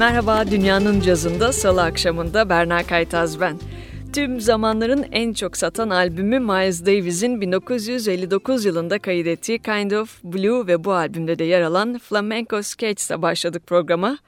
Merhaba, Dünya'nın cazında salı akşamında Berna Kaytaz ben. Tüm zamanların en çok satan albümü Miles Davis'in 1959 yılında kaydettiği Kind of Blue ve bu albümde de yer alan Flamenco Sketch'le başladık programa.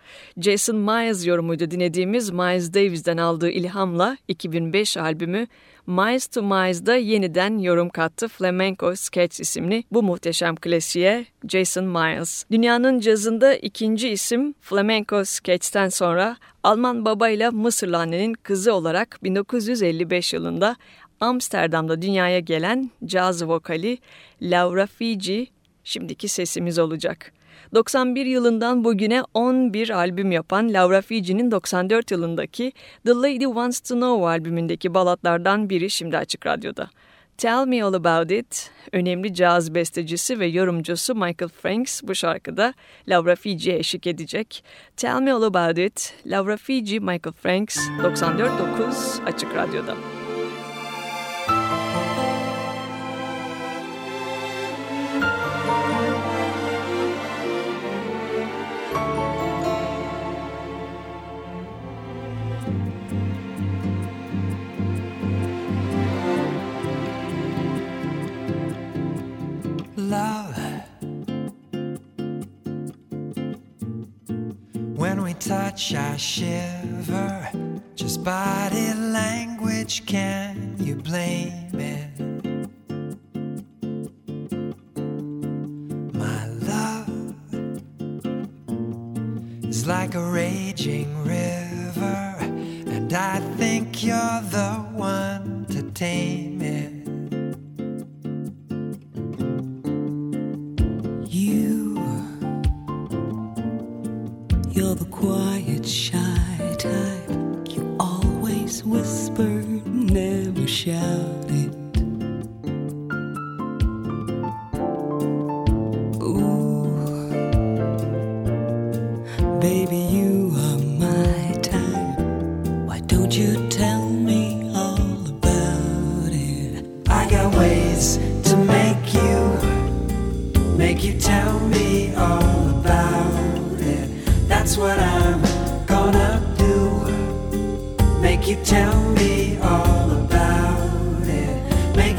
Jason Miles yorumuydu dinlediğimiz Miles Davis'den aldığı ilhamla 2005 albümü Miles to Miles'da yeniden yorum kattı Flamenco Sketch isimli bu muhteşem klasiğe Jason Miles. Dünyanın cazında ikinci isim Flamenco Sketch'ten sonra Alman babayla Mısırlı annenin kızı olarak 1955 yılında Amsterdam'da dünyaya gelen caz vokali Laura Fiji şimdiki sesimiz olacak. 91 yılından bugüne 11 albüm yapan Laura Fiji'nin 94 yılındaki The Lady Wants to Know albümündeki balatlardan biri şimdi Açık Radyo'da. Tell Me All About It, önemli caz bestecisi ve yorumcusu Michael Franks bu şarkıda Laura Fiji'ye eşlik edecek. Tell Me All About It, Laura Fiji, Michael Franks, 94.9 Açık Radyo'da.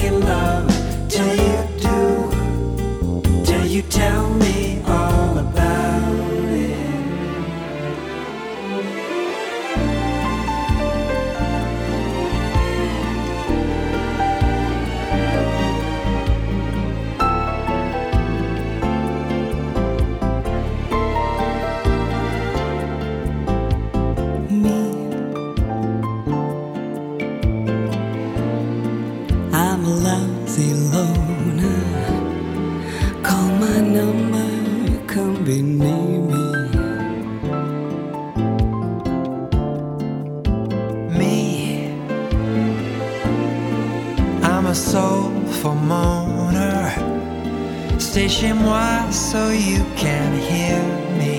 making love till you do, till you tell me all. chez moi so you can hear me.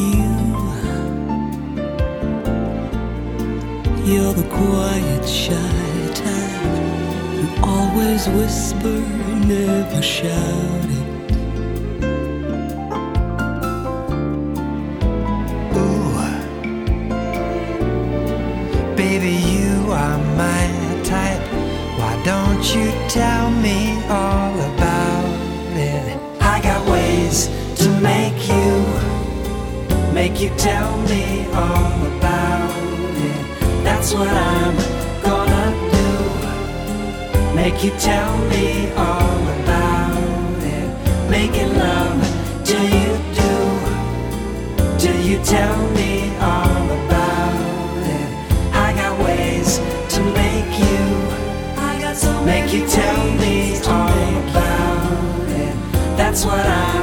You, you're the quiet, shy type You always whisper, never shout. you tell me all about it? I got ways to make you, make you tell me all about it. That's what I'm gonna do. Make you tell me all about it. Making love, do you do? Do you tell me? You tell me all about it. That's what I'm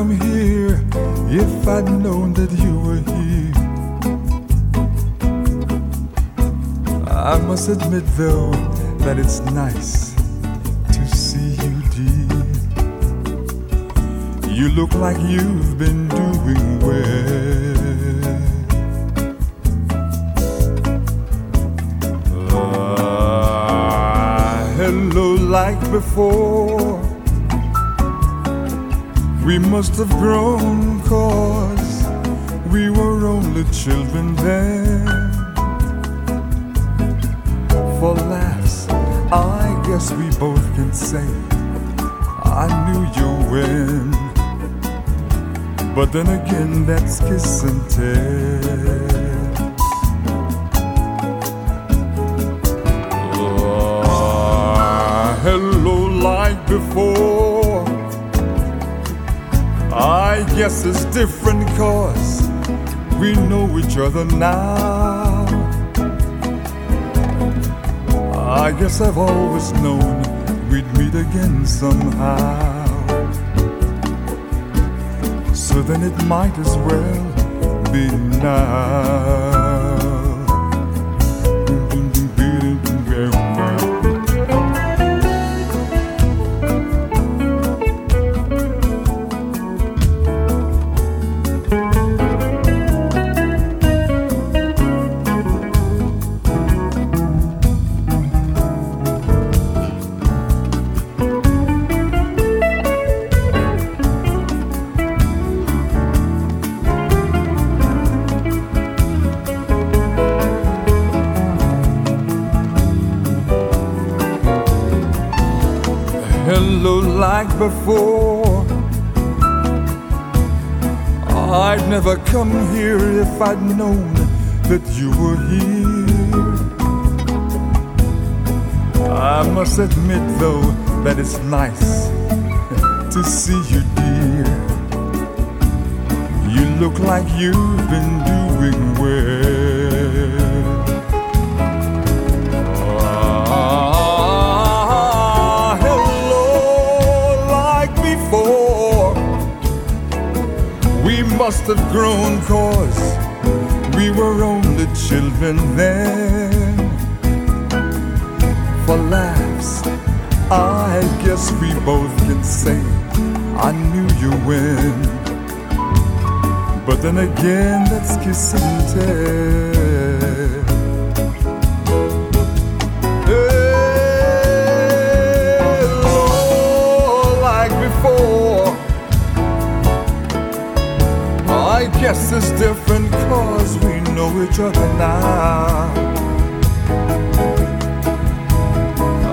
come here if I'd known that you were here. I must admit, though, that it's nice to see you, dear. You look like you've been doing well. Ah, hello, like before. We must have grown cause we were only children then. For laughs, I guess we both can say I knew you when. But then again, that's kiss and tell. Ah, hello, like before. Guess it's different cause we know each other now. I guess I've always known we'd meet again somehow. So then it might as well be now. Before. I'd never come here if I'd known that you were here. I must admit, though, that it's nice to see you, dear. You look like you've been doing well. Must have grown cause we were only children then. For laughs, I guess we both can say I knew you when. But then again, that's kiss and tell. Hello, oh, like before. Guess it's different cause we know each other now.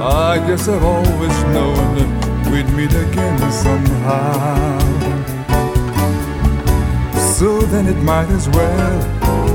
I guess I've always known we'd meet again somehow. So then it might as well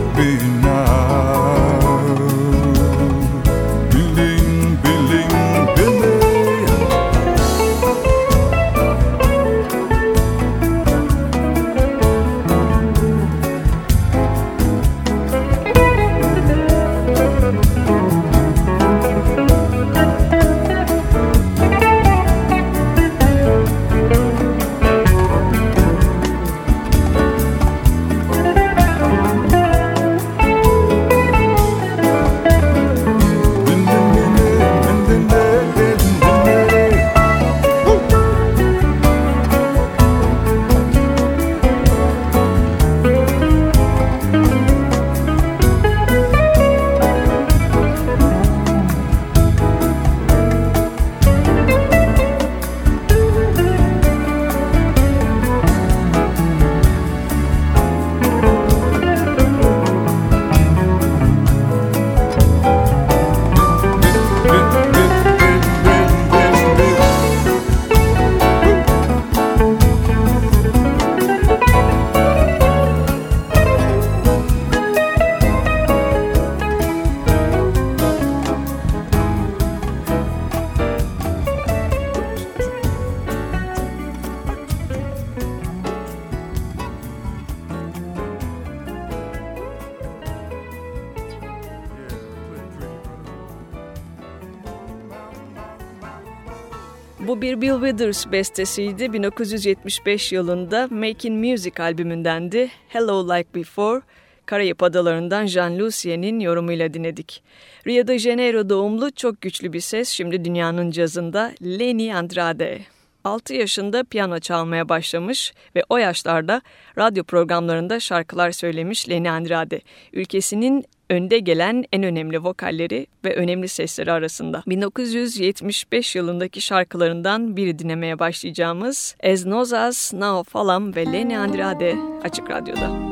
Bu bir Bill Withers bestesiydi. 1975 yılında Making Music albümündendi. Hello Like Before, Karayip Adaları'ndan Jean Lucier'in yorumuyla dinledik. Rio de Janeiro doğumlu çok güçlü bir ses şimdi dünyanın cazında Lenny Andrade. 6 yaşında piyano çalmaya başlamış ve o yaşlarda radyo programlarında şarkılar söylemiş Lenny Andrade. Ülkesinin önde gelen en önemli vokalleri ve önemli sesleri arasında. 1975 yılındaki şarkılarından biri dinlemeye başlayacağımız Ez Nozas, Nao Falam ve Lenny Andrade Açık Radyo'da.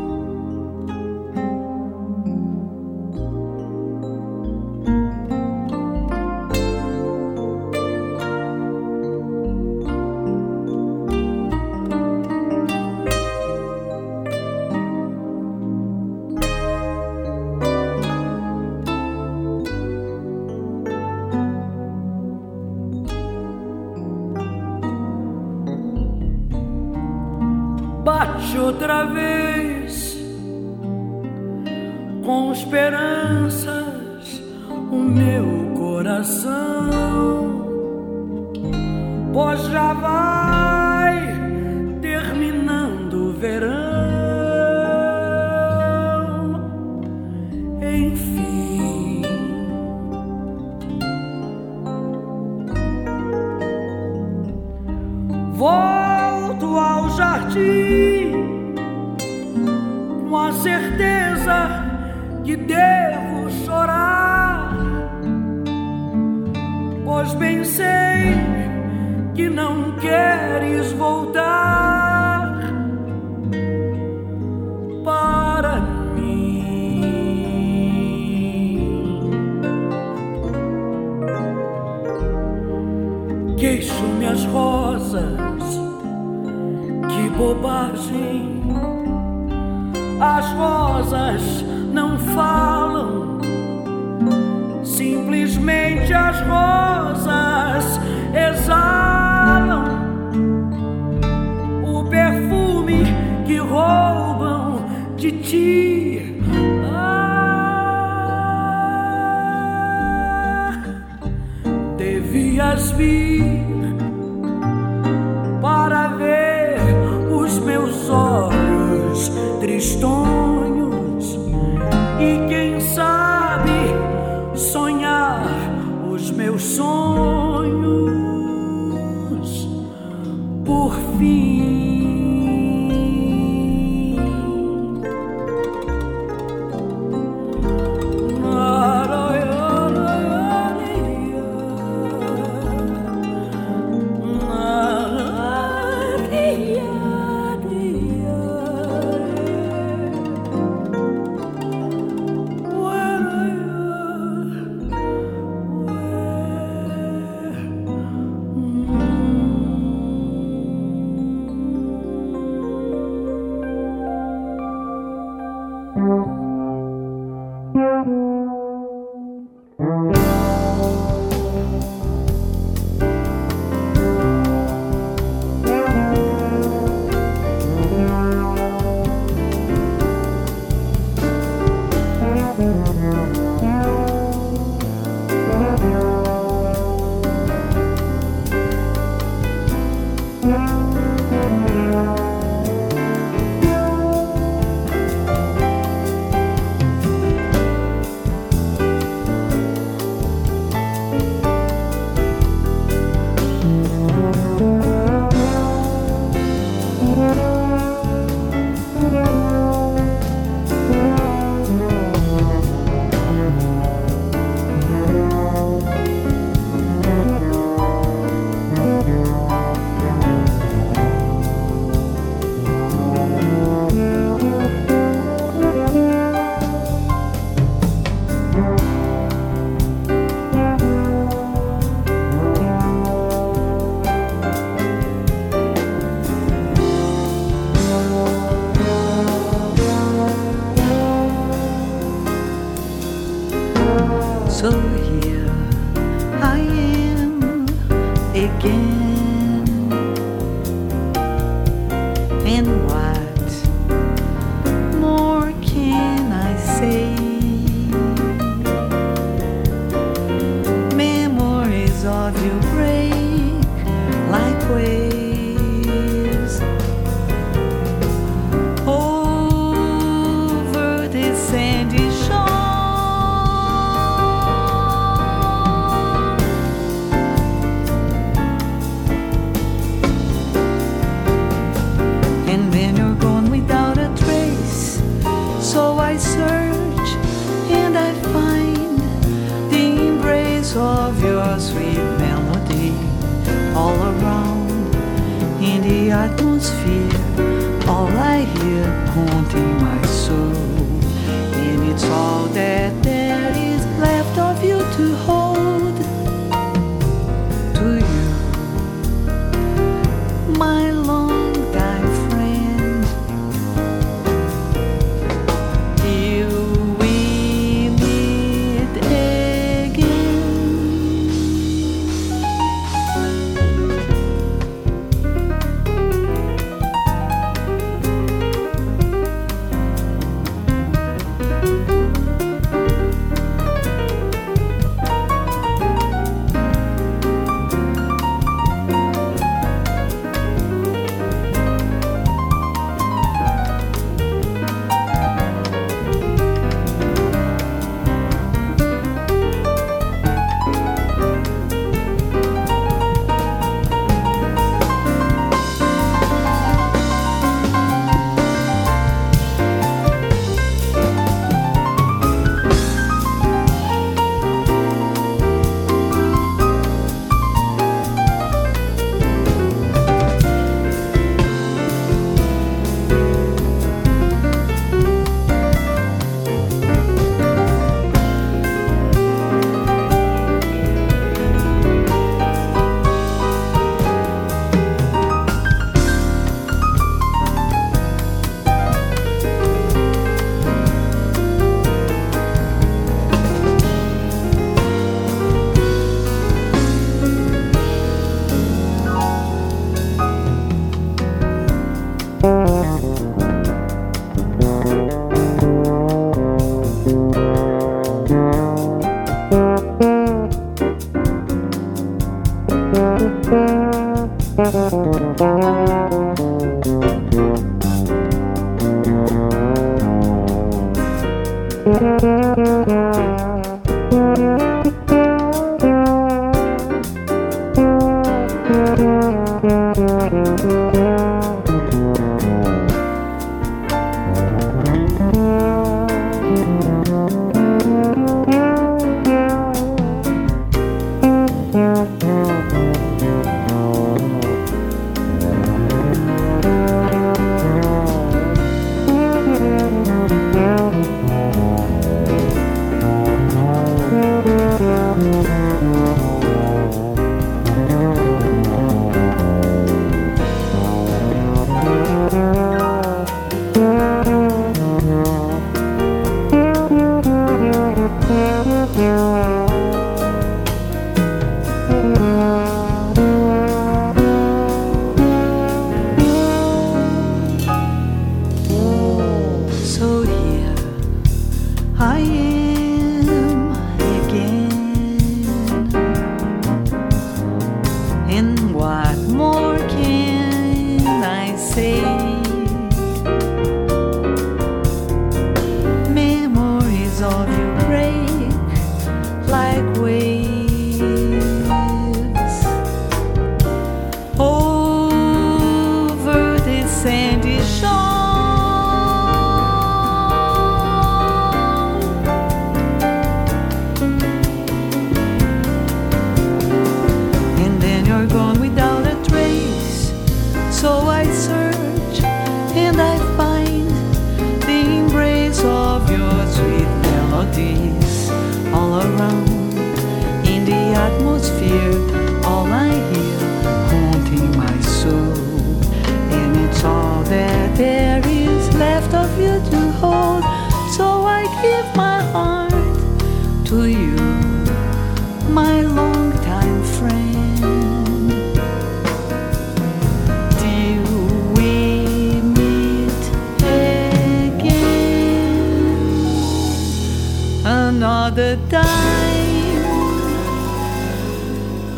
the time.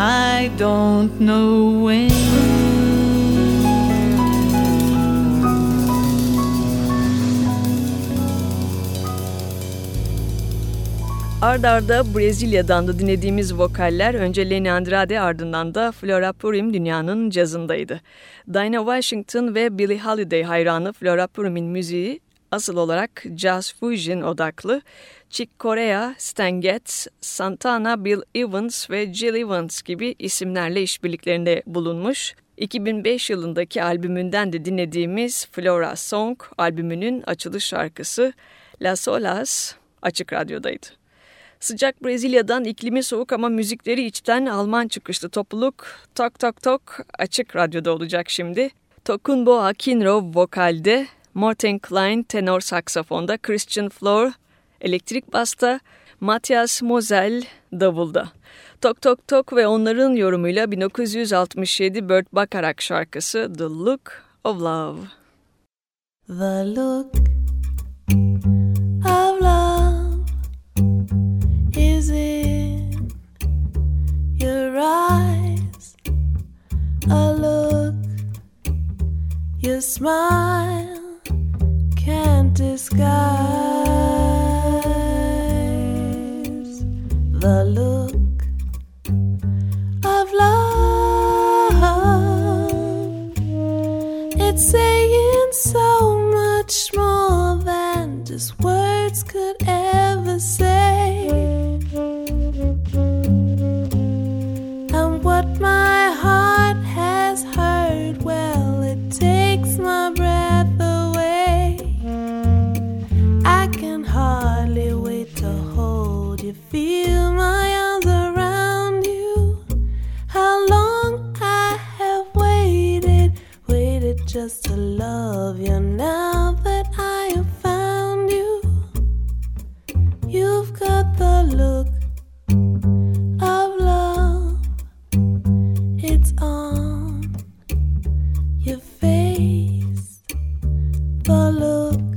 I don't know when. Ard arda Brezilya'dan da dinlediğimiz vokaller önce Lenny Andrade ardından da Flora Purim dünyanın cazındaydı. Dinah Washington ve Billie Holiday hayranı Flora Purim'in müziği asıl olarak jazz fusion odaklı. Chick Corea, Stan Getz, Santana, Bill Evans ve Jill Evans gibi isimlerle işbirliklerinde bulunmuş. 2005 yılındaki albümünden de dinlediğimiz Flora Song albümünün açılış şarkısı Las Olas Açık Radyo'daydı. Sıcak Brezilya'dan iklimi soğuk ama müzikleri içten Alman çıkışlı topluluk Tok Tok Tok Açık Radyo'da olacak şimdi. Tokunbo Akinro vokalde, Morten Klein tenor saksafonda, Christian Flor elektrik basta, Matthias Mosel davulda. Tok Tok Tok ve onların yorumuyla 1967 Burt Bacharach şarkısı The Look of Love. The look of love is in your eyes. A look your smile can't disguise. The look of love. It's saying so much more than just words could ever say. Love you now that I have found you. You've got the look of love, it's on your face. The look,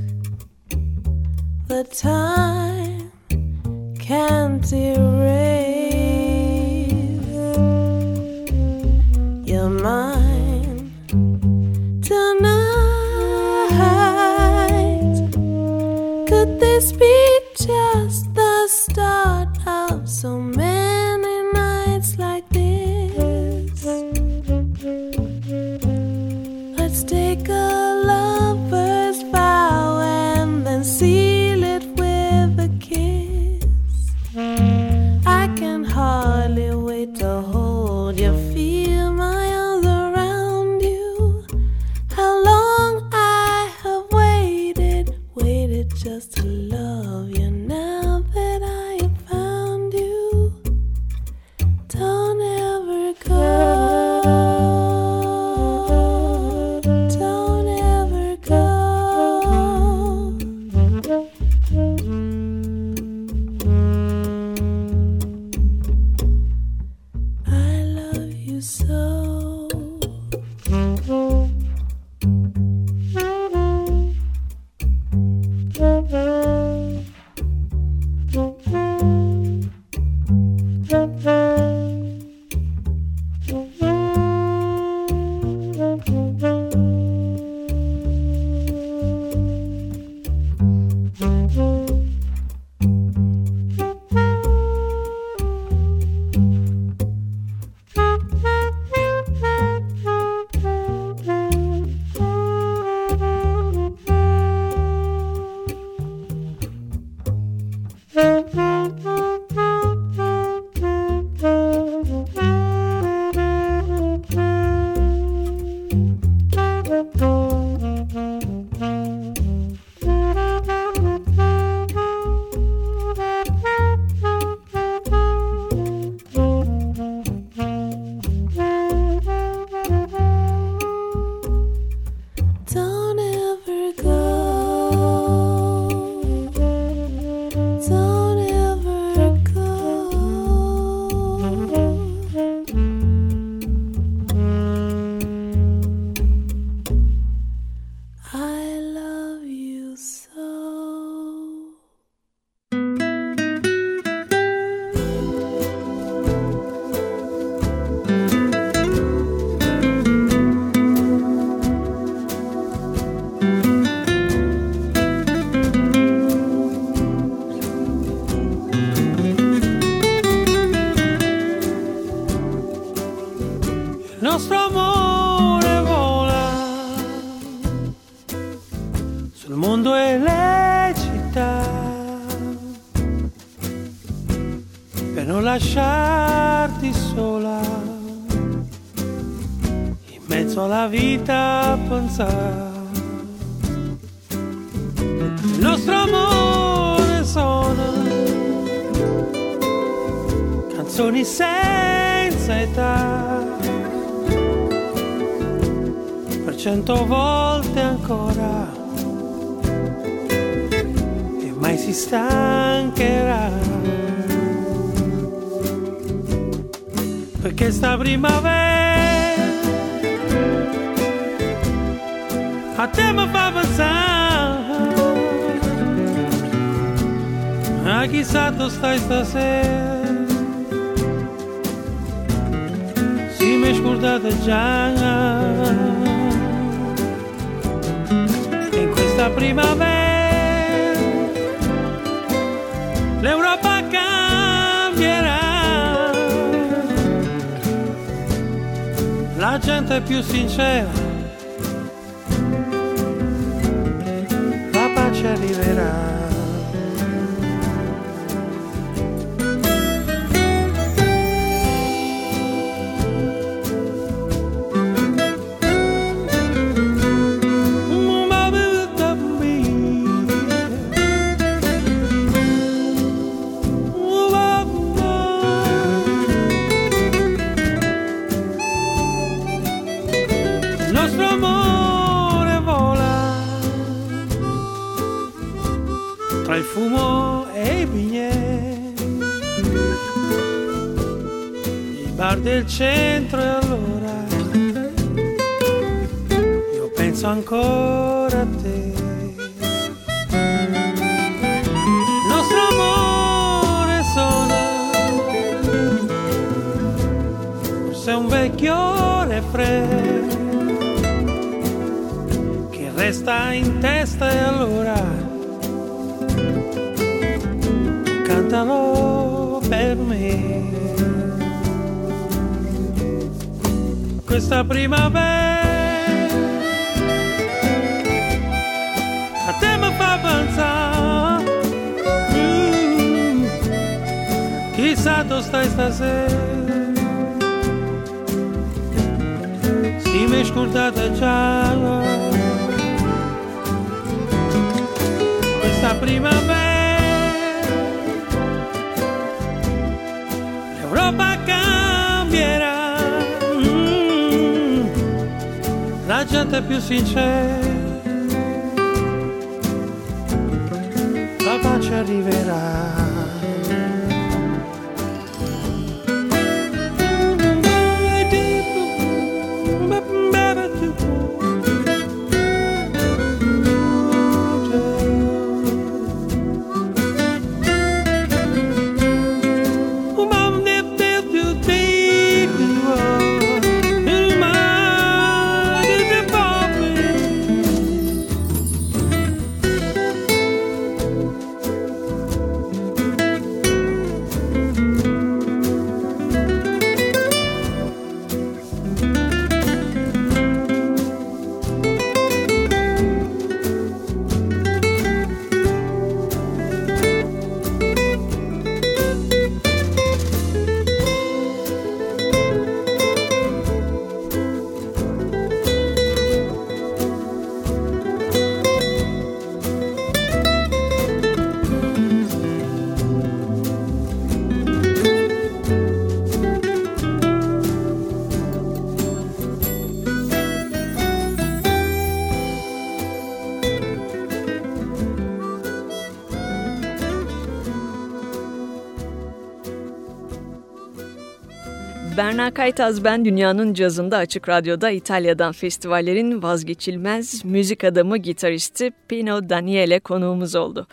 the time lasciarti sola in mezzo alla vita pensare. Il nostro amore sono canzoni senza età. Per cento volte ancora e mai si stancherà. que esta primavera até me vai avançar. Ah, quizá está estás a ser se me escordada já. Em esta primavera. Gente più sincera, nostro amore vola. Tra il fumo e i bignè i bar del centro e allora. Io penso ancora a te. Il nostro amore suona forse un vecchio refresco resta in testa e allora cantalo per me. questa primavera a te mi fa pensare mm, chissà dove stai stasera. Si mi scordate già primavera. l'Europa cambierà. La gente più sincera, la pace arriverà. Berna Kaytaz ben dünyanın cazında Açık Radyo'da İtalya'dan festivallerin vazgeçilmez müzik adamı gitaristi Pino Daniele konuğumuz oldu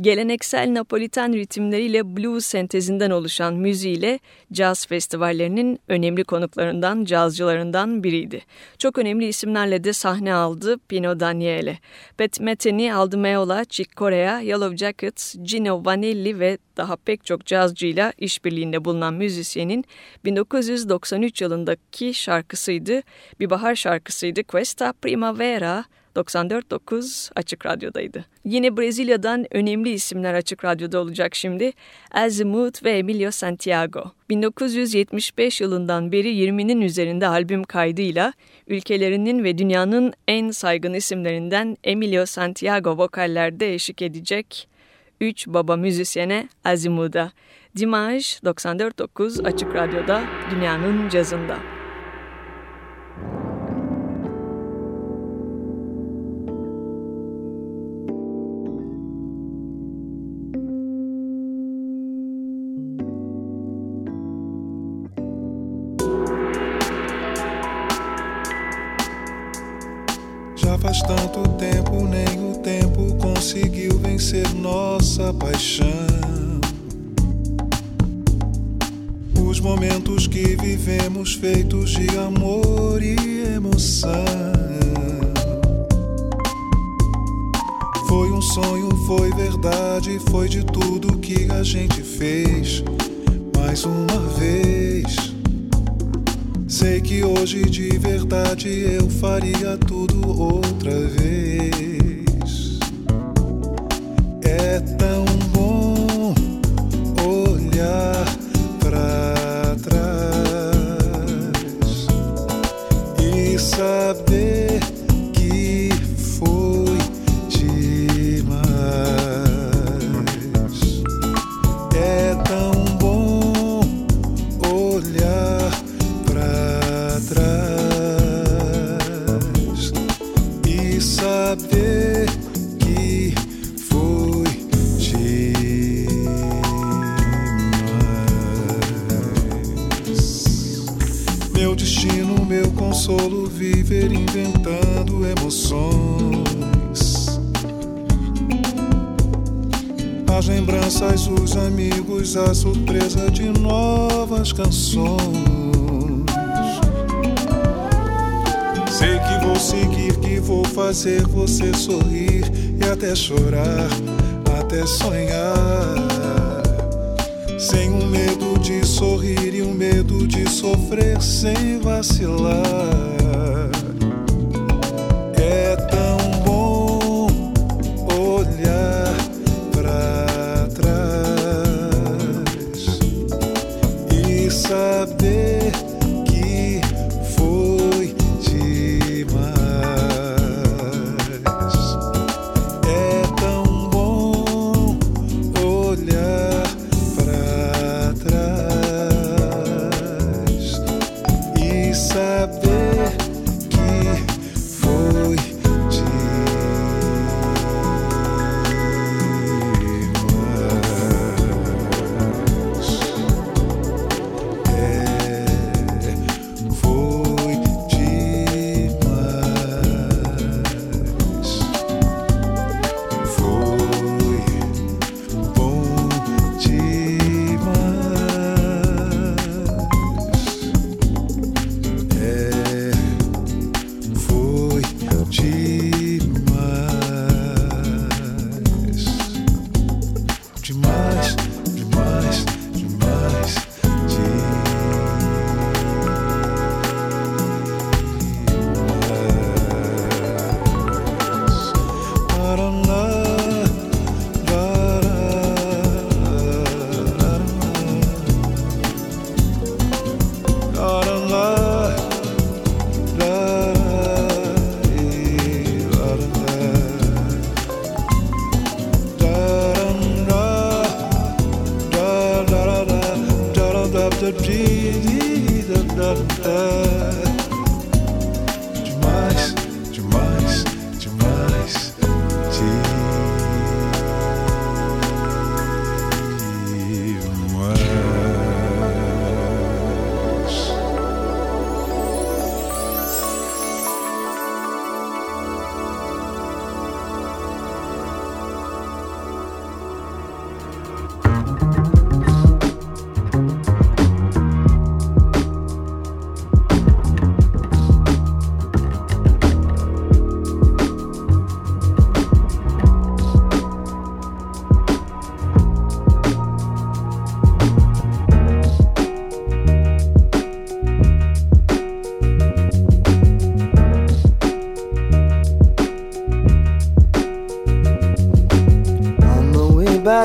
geleneksel Napolitan ritimleriyle blues sentezinden oluşan müziğiyle caz festivallerinin önemli konuklarından, cazcılarından biriydi. Çok önemli isimlerle de sahne aldı Pino Daniele. Pat Metheny, Aldo Meola, Chick Corea, Yellow Jackets, Gino Vanilli ve daha pek çok cazcıyla işbirliğinde bulunan müzisyenin 1993 yılındaki şarkısıydı. Bir bahar şarkısıydı Questa Primavera 94.9 Açık Radyo'daydı. Yine Brezilya'dan önemli isimler Açık Radyo'da olacak şimdi. Azimuth ve Emilio Santiago. 1975 yılından beri 20'nin üzerinde albüm kaydıyla ülkelerinin ve dünyanın en saygın isimlerinden Emilio Santiago vokallerde eşlik edecek 3 baba müzisyene Azimuth'a. Dimanche 94.9 Açık Radyo'da Dünyanın Cazında. Vencer nossa paixão. Os momentos que vivemos feitos de amor e emoção. Foi um sonho, foi verdade, foi de tudo que a gente fez. Mais uma vez. Sei que hoje de verdade eu faria tudo outra vez. É tão bom olhar fazer você sorrir e até chorar, até sonhar. Sem o medo de sorrir e o medo de sofrer sem vacilar.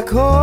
back home.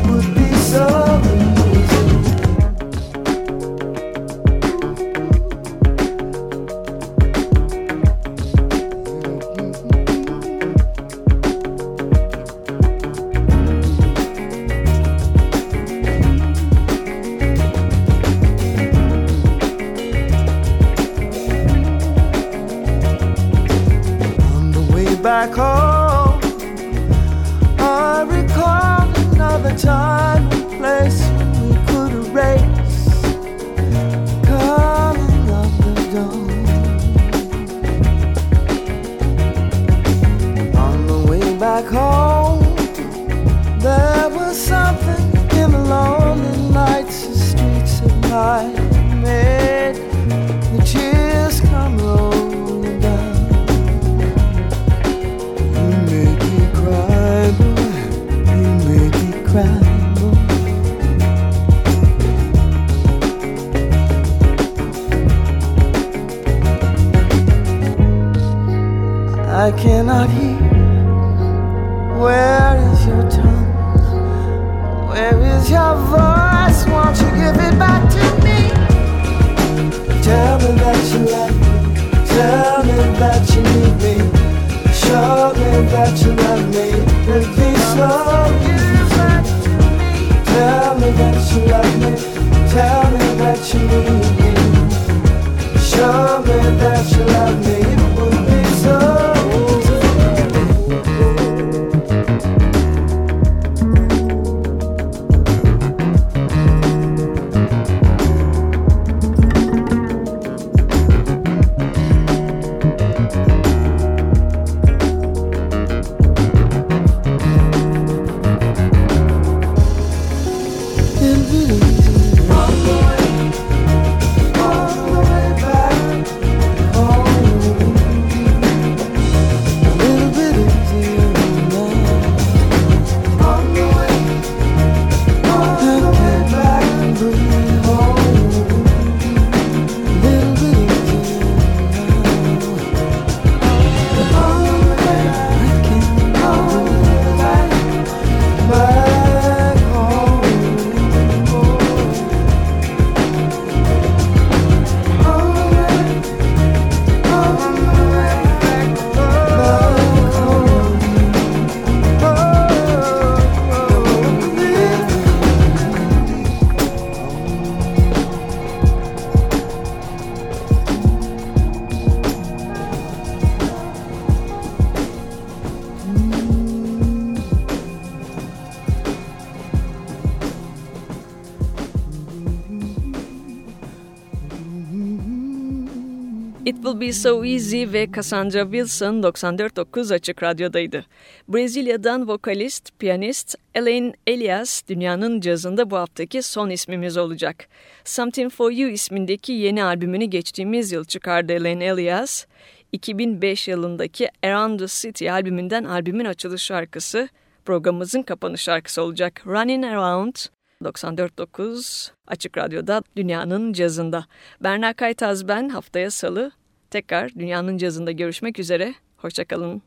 It Will Be So Easy ve Cassandra Wilson 94.9 Açık Radyo'daydı. Brezilya'dan vokalist, piyanist Elaine Elias dünyanın cazında bu haftaki son ismimiz olacak. Something For You ismindeki yeni albümünü geçtiğimiz yıl çıkardı Elaine Elias. 2005 yılındaki Around the City albümünden albümün açılış şarkısı programımızın kapanış şarkısı olacak. Running Around 94.9 Açık Radyo'da Dünya'nın Cazında. Berna Kaytaz ben haftaya salı Tekrar dünyanın cazında görüşmek üzere. Hoşçakalın.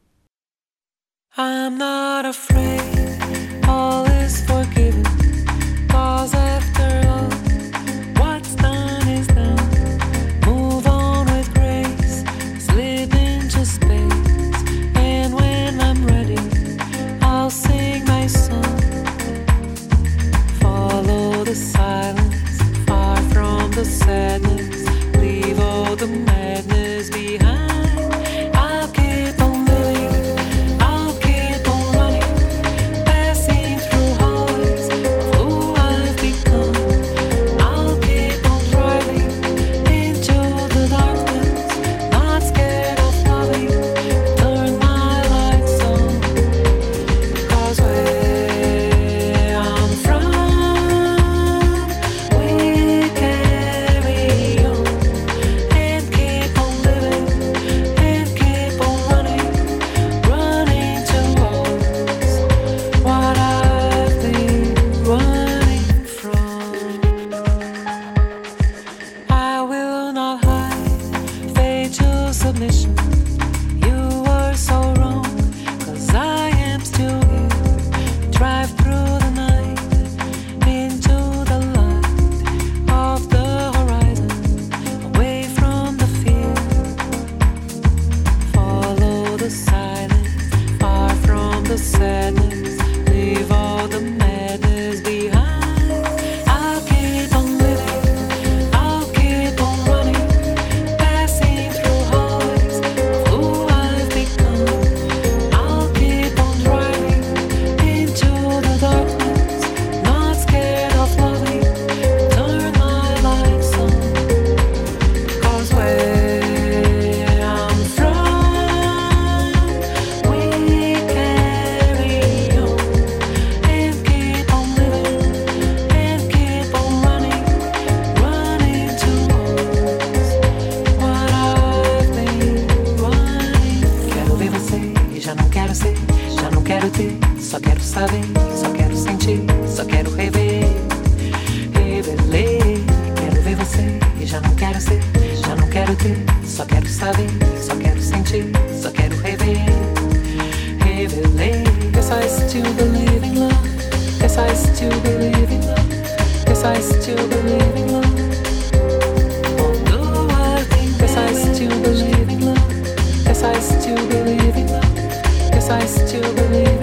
I'm not afraid. All saber, só quero sentir, só quero rever, reveler. Quero ver você e já não quero ser, já não quero ter, só quero saber, só quero sentir, só quero rever, reveler. Guess I still believe in love. Guess I still believe in love. Guess I still believe in love. I guess I still believe in love. Guess I still believe in love. Guess I still believe.